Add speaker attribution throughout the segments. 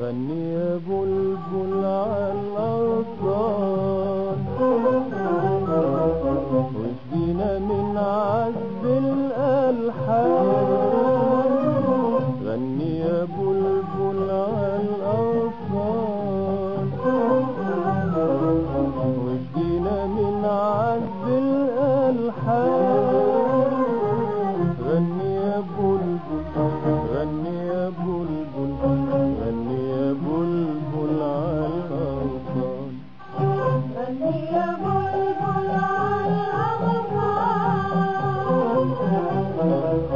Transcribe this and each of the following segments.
Speaker 1: غني يا بلبل على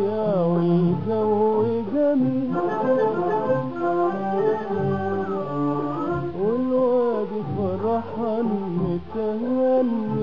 Speaker 1: ويا والجو جميل والوادي فرحان متهني.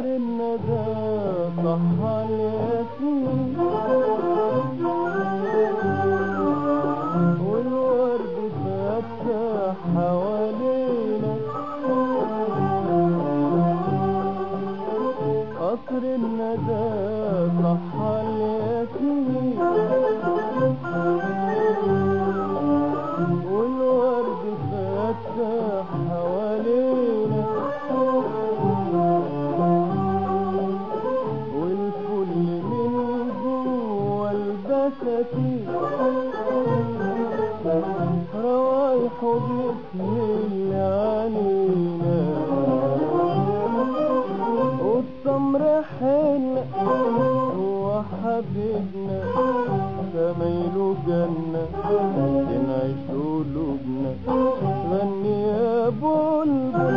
Speaker 1: كتر الندى صح الياسين والورد فتح حوالينا قصر الندى صح الياسين حركتي روايح باسم والتمر حلق هو حبيبنا زمايله جنة نعيش قلوبنا. غني يا بلبل